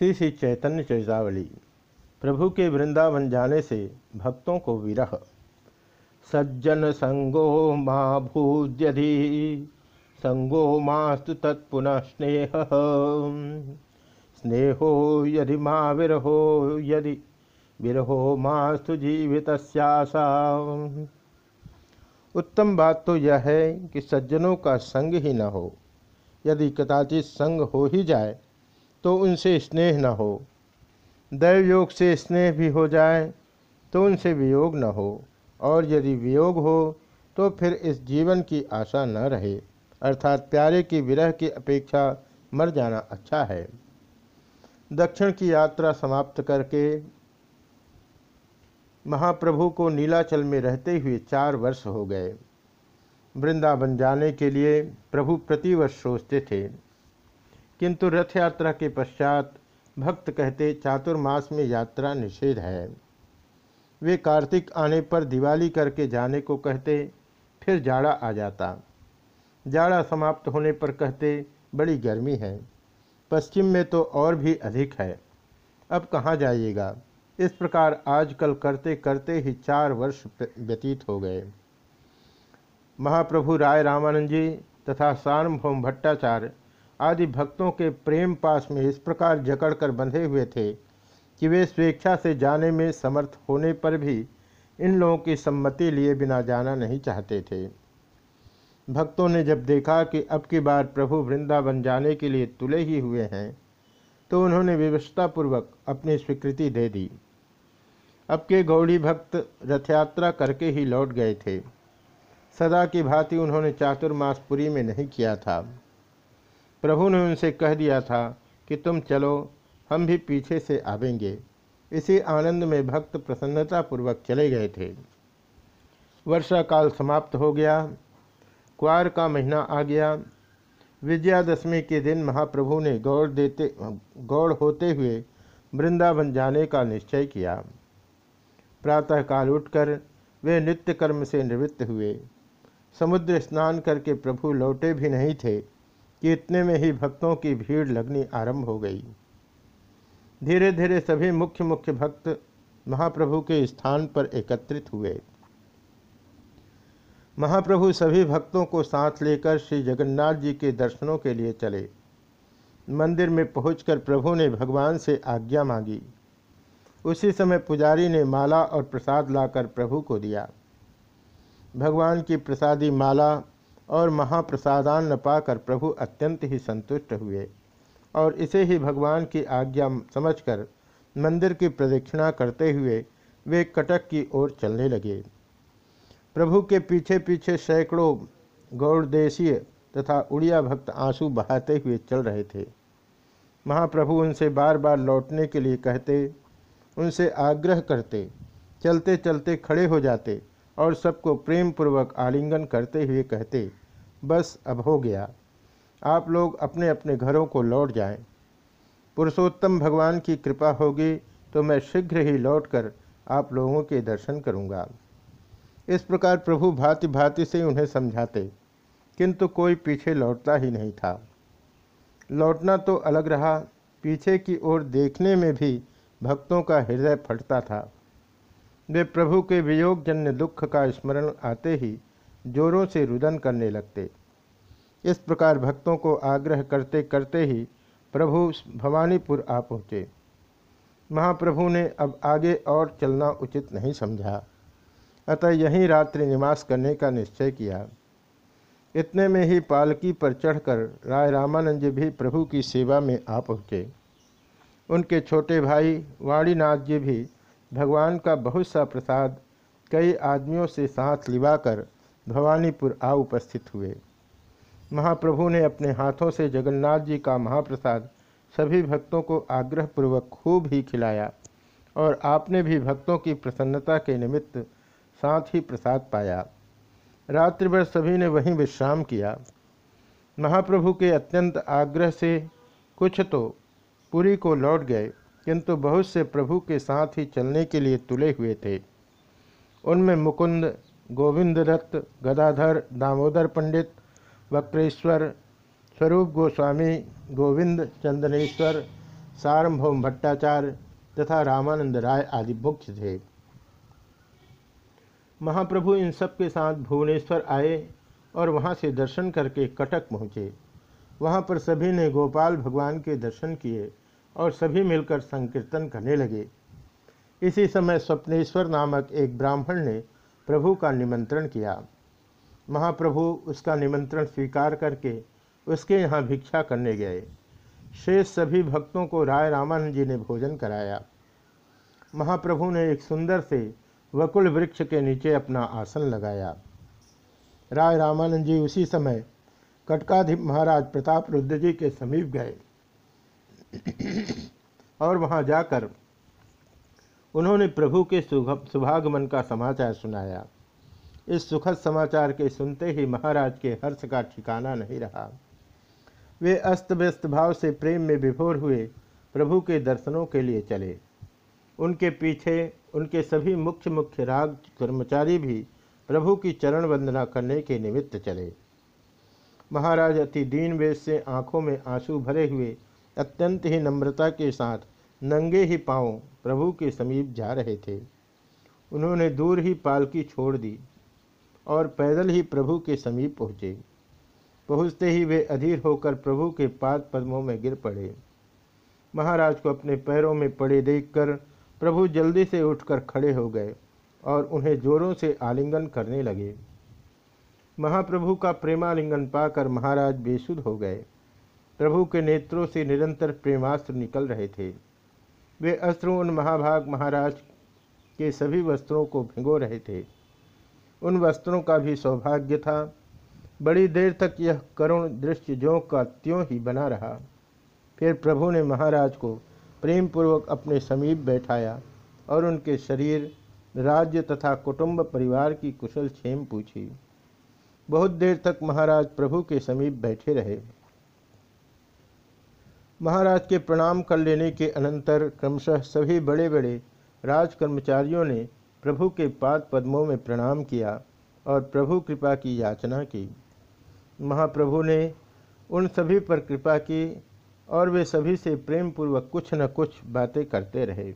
श्री श्री चैतन्य चैतावली, प्रभु के वृंदावन जाने से भक्तों को विरह। सज्जन संगो माँ भूद्यधि, संगो मास्तु तत्पुनः स्नेह। स्नेहो यदि माँ विरहो, यदि विरहो मास्तु जीवित उत्तम बात तो यह है कि सज्जनों का संग ही न हो। यदि कदाचित संग हो ही जाए तो उनसे स्नेह न हो। दैव योग से स्नेह भी हो जाए तो उनसे वियोग न हो। और यदि वियोग हो तो फिर इस जीवन की आशा न रहे। अर्थात प्यारे की विरह की अपेक्षा मर जाना अच्छा है। दक्षिण की यात्रा समाप्त करके महाप्रभु को नीलाचल में रहते हुए चार वर्ष हो गए। वृंदावन जाने के लिए प्रभु प्रतिवर्ष सोचते थे। किंतु रथ यात्रा के पश्चात भक्त कहते चातुर्मास में यात्रा निषेध है। वे कार्तिक आने पर दिवाली करके जाने को कहते, फिर जाड़ा आ जाता। जाड़ा समाप्त होने पर कहते, बड़ी गर्मी है। पश्चिम में तो और भी अधिक है। अब कहाँ जाइएगा? इस प्रकार आजकल करते करते ही चार वर्ष व्यतीत हो गए। महाप्रभु राय रामानंद जी तथा सार्वभौम भट्टाचार्य आदि भक्तों के प्रेम पास में इस प्रकार जकड़कर बंधे हुए थे कि वे स्वेच्छा से जाने में समर्थ होने पर भी इन लोगों की सम्मति लिए बिना जाना नहीं चाहते थे। भक्तों ने जब देखा कि अब की बार प्रभु वृंदावन जाने के लिए तुले ही हुए हैं तो उन्होंने व्यवस्थापूर्वक अपनी स्वीकृति दे दी। अब के गौड़ी भक्त रथयात्रा करके ही लौट गए थे। सदा की भांति उन्होंने चातुर्मास पुरी में नहीं किया था। प्रभु ने उनसे कह दिया था कि तुम चलो, हम भी पीछे से आवेंगे। इसी आनंद में भक्त प्रसन्नतापूर्वक चले गए थे। वर्षा काल समाप्त हो गया, क्वार का महीना आ गया। विजयादशमी के दिन महाप्रभु ने गौड़ देते गौड़ होते हुए वृंदावन जाने का निश्चय किया। प्रातःकाल उठकर वे नित्य कर्म से निवृत्त हुए। समुद्र स्नान करके प्रभु लौटे भी नहीं थे। कि इतने में ही भक्तों की भीड़ लगनी आरंभ हो गई। धीरे धीरे सभी मुख्य मुख्य भक्त महाप्रभु के स्थान पर एकत्रित हुए। महाप्रभु सभी भक्तों को साथ लेकर श्री जगन्नाथ जी के दर्शनों के लिए चले। मंदिर में पहुंचकर प्रभु ने भगवान से आज्ञा मांगी। उसी समय पुजारी ने माला और प्रसाद लाकर प्रभु को दिया। भगवान की प्रसादी माला और महाप्रसादान पाकर प्रभु अत्यंत ही संतुष्ट हुए। और इसे ही भगवान की आज्ञा समझकर मंदिर की प्रदक्षिणा करते हुए वे कटक की ओर चलने लगे। प्रभु के पीछे पीछे सैकड़ों गौड़देशीय तथा उड़िया भक्त आँसू बहाते हुए चल रहे थे। महाप्रभु उनसे बार बार लौटने के लिए कहते, उनसे आग्रह करते चलते चलते खड़े हो जाते और सबको प्रेम पूर्वक आलिंगन करते हुए कहते बस अब हो गया आप लोग अपने अपने घरों को लौट जाएँ। पुरुषोत्तम भगवान की कृपा होगी तो मैं शीघ्र ही लौटकर आप लोगों के दर्शन करूँगा। इस प्रकार प्रभु भांति भांति से उन्हें समझाते, किंतु कोई पीछे लौटता ही नहीं था लौटना तो अलग रहा, पीछे की ओर देखने में भी भक्तों का हृदय फटता था वे प्रभु के वियोगजन्य दुख का स्मरण आते ही जोरों से रुदन करने लगते। इस प्रकार भक्तों को आग्रह करते करते ही प्रभु भवानीपुर आ पहुँचे। महाप्रभु ने अब आगे और चलना उचित नहीं समझा। अतः यहीं रात्रि निवास करने का निश्चय किया। इतने में ही पालकी पर चढ़कर राय रामानंद जी भी प्रभु की सेवा में आ पहुँचे। उनके छोटे भाई वाणीनाथ जी भी भगवान का बहुत सा प्रसाद कई आदमियों से साथ लिवाकर भवानीपुर आ उपस्थित हुए। महाप्रभु ने अपने हाथों से जगन्नाथ जी का महाप्रसाद सभी भक्तों को आग्रहपूर्वक खूब ही खिलाया और आपने भी भक्तों की प्रसन्नता के निमित्त साथ ही प्रसाद पाया। रात्रि भर सभी ने वहीं विश्राम किया। महाप्रभु के अत्यंत आग्रह से कुछ तो पुरी को लौट गए, किंतु बहुत से प्रभु के साथ ही चलने के लिए तुले हुए थे। उनमें मुकुंद गोविंद दत्त, गदाधर दामोदर पंडित, वक्रेश्वर स्वरूप गोस्वामी, गोविंद चंदनेश्वर सार्वभौम भट्टाचार्य तथा रामानंद राय आदि मुख्य थे। महाप्रभु इन सब के साथ भुवनेश्वर आए और वहाँ से दर्शन करके कटक पहुँचे। वहाँ पर सभी ने गोपाल भगवान के दर्शन किए और सभी मिलकर संकीर्तन करने लगे। इसी समय स्वप्नेश्वर नामक एक ब्राह्मण ने प्रभु का निमंत्रण किया। महाप्रभु उसका निमंत्रण स्वीकार करके उसके यहाँ भिक्षा करने गए। शेष सभी भक्तों को राय रामानंद जी ने भोजन कराया। महाप्रभु ने एक सुंदर से वकुल वृक्ष के नीचे अपना आसन लगाया। राय रामानंद जी उसी समय कटकाधिप महाराज प्रताप रुद्र जी के समीप गए और वहाँ जाकर उन्होंने प्रभु के सुभागमन का समाचार सुनाया। इस सुखद समाचार के सुनते ही महाराज के हर्ष का ठिकाना नहीं रहा। वे अस्त व्यस्त भाव से प्रेम में विभोर हुए प्रभु के दर्शनों के लिए चले। उनके पीछे उनके सभी मुख्य मुख्य राग कर्मचारी भी प्रभु की चरण वंदना करने के निमित्त चले। महाराज अति दीन वेश से आँखों में आँसू भरे हुए अत्यंत ही नम्रता के साथ नंगे ही पाँव प्रभु के समीप जा रहे थे। उन्होंने दूर ही पालकी छोड़ दी और पैदल ही प्रभु के समीप पहुँचे। पहुँचते ही वे अधीर होकर प्रभु के पाद पद्मों में गिर पड़े। महाराज को अपने पैरों में पड़े देखकर प्रभु जल्दी से उठकर खड़े हो गए और उन्हें जोरों से आलिंगन करने लगे। महाप्रभु का प्रेमालिंगन पाकर महाराज बेसुध हो गए। प्रभु के नेत्रों से निरंतर प्रेमास्त्र निकल रहे थे। वे अस्त्रों उन महाभाग, महाराज के सभी वस्त्रों को भिगो रहे थे। उन वस्त्रों का भी सौभाग्य था। बड़ी देर तक यह करुण दृश्य ज्यों का त्यों ही बना रहा। फिर प्रभु ने महाराज को प्रेम पूर्वक अपने समीप बैठाया और उनके शरीर, राज्य तथा कुटुंब परिवार की कुशल छेम पूछी। बहुत देर तक महाराज प्रभु के समीप बैठे रहे। महाराज के प्रणाम कर लेने के अनंतर क्रमशः सभी बड़े बड़े राज कर्मचारियों ने प्रभु के पाद पद्मों में प्रणाम किया और प्रभु कृपा की याचना की। महाप्रभु ने उन सभी पर कृपा की और वे सभी से प्रेम पूर्वक कुछ न कुछ बातें करते रहे।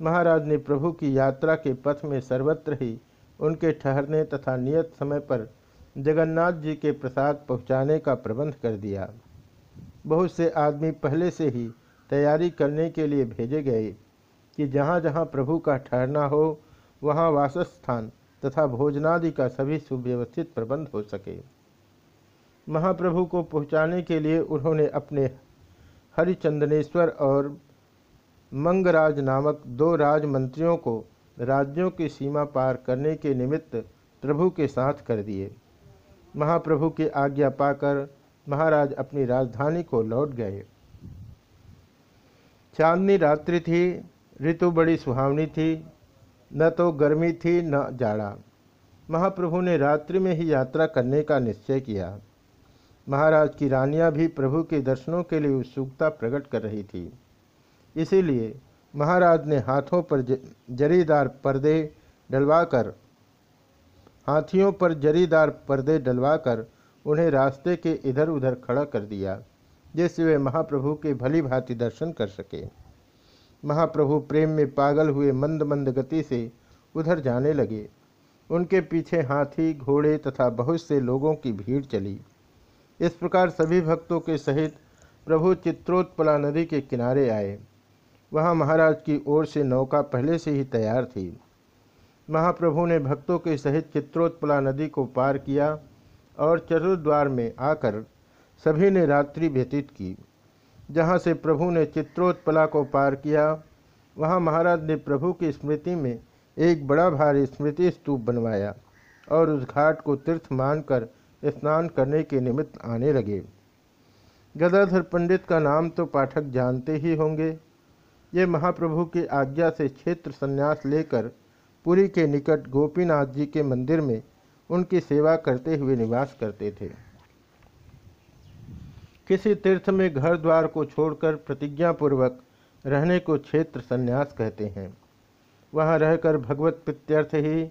महाराज ने प्रभु की यात्रा के पथ में सर्वत्र ही उनके ठहरने तथा नियत समय पर जगन्नाथ जी के प्रसाद पहुँचाने का प्रबंध कर दिया। बहुत से आदमी पहले से ही तैयारी करने के लिए भेजे गए कि जहाँ जहाँ प्रभु का ठहरना हो, वहाँ वासस्थान तथा भोजनादि का सभी सुव्यवस्थित प्रबंध हो सके। महाप्रभु को पहुँचाने के लिए उन्होंने अपने हरिचंदनेश्वर और मंगराज नामक दो राजमंत्रियों को राज्यों की सीमा पार करने के निमित्त प्रभु के साथ कर दिए। महाप्रभु की आज्ञा पाकर महाराज अपनी राजधानी को लौट गए। चांदनी रात्रि थी, ऋतु बड़ी सुहावनी थी, न तो गर्मी थी, न जाड़ा। महाप्रभु ने रात्रि में ही यात्रा करने का निश्चय किया। महाराज की रानियाँ भी प्रभु के दर्शनों के लिए उत्सुकता प्रकट कर रही थी। इसीलिए महाराज ने हाथों पर जरीदार पर्दे डलवाकर, हाथियों पर जरीदार पर्दे डलवाकर उन्हें रास्ते के इधर उधर खड़ा कर दिया जिससे वे महाप्रभु के भली भांति दर्शन कर सके। महाप्रभु प्रेम में पागल हुए मंद मंद गति से उधर जाने लगे। उनके पीछे हाथी, घोड़े तथा बहुत से लोगों की भीड़ चली। इस प्रकार सभी भक्तों के सहित प्रभु चित्रोत्पला नदी के किनारे आए। वहाँ महाराज की ओर से नौका पहले से ही तैयार थी। महाप्रभु ने भक्तों के सहित चित्रोत्पला नदी को पार किया और चतुर्द्वार में आकर सभी ने रात्रि व्यतीत की। जहाँ से प्रभु ने चित्रोत्पला को पार किया, वहाँ महाराज ने प्रभु की स्मृति में एक बड़ा भारी स्मृति स्तूप बनवाया और उस घाट को तीर्थ मानकर स्नान करने के निमित्त आने लगे। गदाधर पंडित का नाम तो पाठक जानते ही होंगे। ये महाप्रभु की आज्ञा से क्षेत्र संन्यास लेकर पुरी के निकट गोपीनाथ जी के मंदिर में उनकी सेवा करते हुए निवास करते थे। किसी तीर्थ में घर द्वार को छोड़कर प्रतिज्ञापूर्वक रहने को क्षेत्र संन्यास कहते हैं। वहाँ रहकर भगवत प्रत्यर्थ ही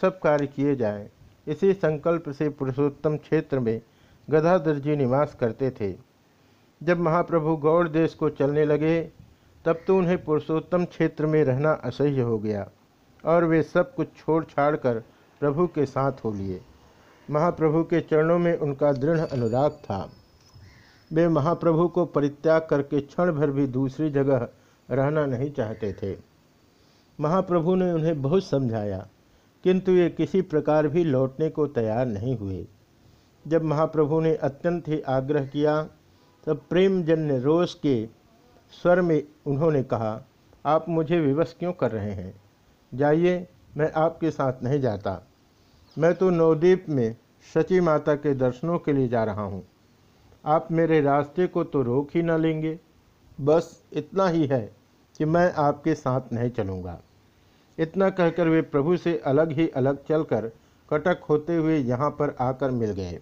सब कार्य किए जाएँ। इसी संकल्प से पुरुषोत्तम क्षेत्र में गदाधर जी निवास करते थे। जब महाप्रभु गौड़ देश को चलने लगे, तब तो उन्हें पुरुषोत्तम क्षेत्र में रहना असह्य हो गया और वे सब कुछ छोड़ छाड़ कर प्रभु के साथ हो लिए। महाप्रभु के चरणों में उनका दृढ़ अनुराग था। वे महाप्रभु को परित्याग करके क्षण भर भी दूसरी जगह रहना नहीं चाहते थे। महाप्रभु ने उन्हें बहुत समझाया, किंतु ये किसी प्रकार भी लौटने को तैयार नहीं हुए। जब महाप्रभु ने अत्यंत ही आग्रह किया, तब प्रेमजन्य रोष के स्वर में उन्होंने कहा, आप मुझे विवश क्यों कर रहे हैं? जाइए, मैं आपके साथ नहीं जाता। मैं तो नवद्वीप में सची माता के दर्शनों के लिए जा रहा हूँ। आप मेरे रास्ते को तो रोक ही न लेंगे। बस इतना ही है कि मैं आपके साथ नहीं चलूँगा। इतना कहकर वे प्रभु से अलग ही अलग चलकर कटक होते हुए यहाँ पर आकर मिल गए।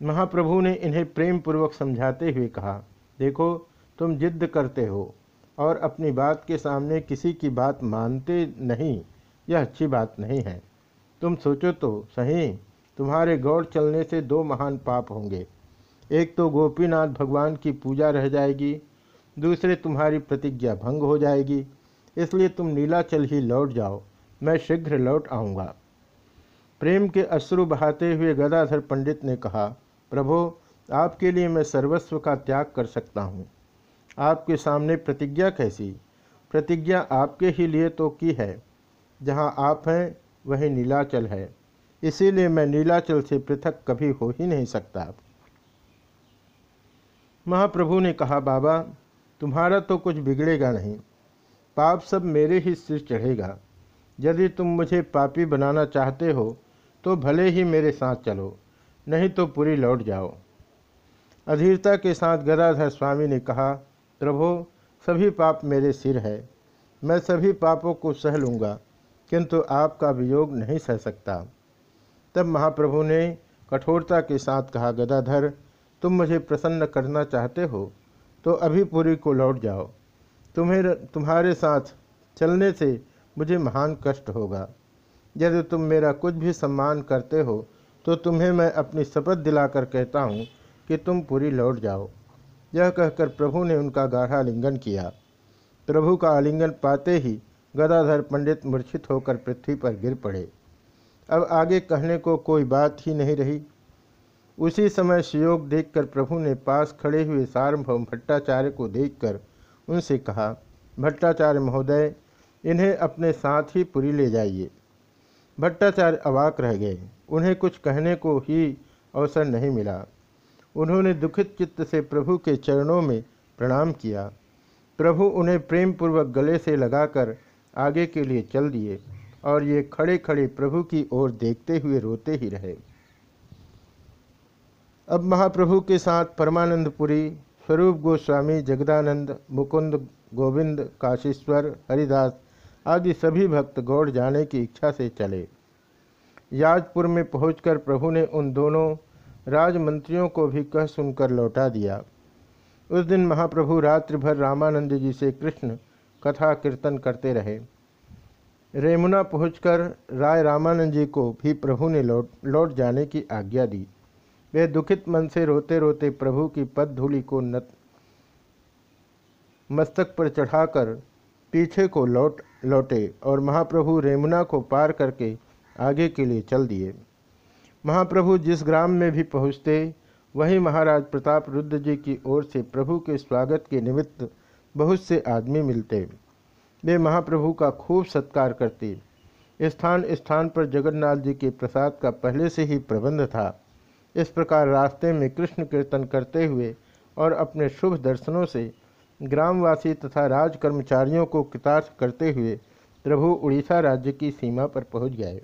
महाप्रभु ने इन्हें प्रेम पूर्वक समझाते हुए कहा, देखो, तुम जिद्द करते हो और अपनी बात के सामने किसी की बात मानते नहीं, यह अच्छी बात नहीं है। तुम सोचो तो सही, तुम्हारे गौड़ चलने से दो महान पाप होंगे। एक तो गोपीनाथ भगवान की पूजा रह जाएगी, दूसरे तुम्हारी प्रतिज्ञा भंग हो जाएगी, इसलिए तुम नीलाचल ही लौट जाओ, मैं शीघ्र लौट आऊँगा। प्रेम के अश्रु बहाते हुए गदाधर पंडित ने कहा, प्रभो, आपके लिए मैं सर्वस्व का त्याग कर सकता हूँ। आपके सामने प्रतिज्ञा कैसी? प्रतिज्ञा आपके ही लिए तो की है। जहाँ आप हैं वही नीलाचल है। इसीलिए मैं नीलाचल से पृथक कभी हो ही नहीं सकता। महाप्रभु ने कहा, बाबा, तुम्हारा तो कुछ बिगड़ेगा नहीं। पाप सब मेरे ही सिर चढ़ेगा। यदि तुम मुझे पापी बनाना चाहते हो तो भले ही मेरे साथ चलो, नहीं तो पूरी लौट जाओ। अधीरता के साथ गदाधर स्वामी ने कहा, प्रभो, सभी पाप मेरे सिर है। मैं सभी पापों को सह लूँगा। किंतु आपका वियोग नहीं सह सकता। तब महाप्रभु ने कठोरता के साथ कहा, गदाधर, तुम मुझे प्रसन्न करना चाहते हो तो अभी पूरी को लौट जाओ। तुम्हें तुम्हारे साथ चलने से मुझे महान कष्ट होगा। यदि तुम मेरा कुछ भी सम्मान करते हो तो तुम्हें मैं अपनी शपथ दिलाकर कहता हूँ कि तुम पूरी लौट जाओ। यह कहकर प्रभु ने उनका गाढ़ा आलिंगन किया। प्रभु का आलिंगन पाते ही गदाधर पंडित मूर्छित होकर पृथ्वी पर गिर पड़े। अब आगे कहने को कोई बात ही नहीं रही। उसी समय सुयोग देखकर प्रभु ने पास खड़े हुए सार्वभौम भट्टाचार्य को देखकर उनसे कहा, भट्टाचार्य महोदय, इन्हें अपने साथ ही पुरी ले जाइए भट्टाचार्य अवाक रह गए। उन्हें कुछ कहने को ही अवसर नहीं मिला। उन्होंने दुखित चित्त से प्रभु के चरणों में प्रणाम किया। प्रभु उन्हें प्रेम पूर्वक गले से लगाकर आगे के लिए चल दिए और ये खड़े खड़े प्रभु की ओर देखते हुए रोते ही रहे। अब महाप्रभु के साथ परमानंदपुरी, स्वरूप गोस्वामी, जगदानंद, मुकुंद, गोविंद, काशीश्वर, हरिदास आदि सभी भक्त गौड़ जाने की इच्छा से चले। याजपुर में पहुंचकर प्रभु ने उन दोनों राजमंत्रियों को भी कह सुनकर लौटा दिया। उस दिन महाप्रभु रात्रि भर रामानंद जी से कृष्ण कथा कीर्तन करते रहे। रेमुना पहुंचकर राय रामानंद जी को भी प्रभु ने लौट लौट जाने की आज्ञा दी। वे दुखित मन से रोते रोते प्रभु की पद धूलि को नत, मस्तक पर चढ़ाकर पीछे को लौट, लौटे और महाप्रभु रेमुना को पार करके आगे के लिए चल दिए। महाप्रभु जिस ग्राम में भी पहुँचते, वहीं महाराज प्रताप रुद्र जी की ओर से प्रभु के स्वागत के निमित्त बहुत से आदमी मिलते। वे महाप्रभु का खूब सत्कार करते। स्थान स्थान पर जगन्नाथ जी के प्रसाद का पहले से ही प्रबंध था। इस प्रकार रास्ते में कृष्ण कीर्तन करते हुए और अपने शुभ दर्शनों से ग्रामवासी तथा राज कर्मचारियों को कृतार्थ करते हुए प्रभु उड़ीसा राज्य की सीमा पर पहुँच गए।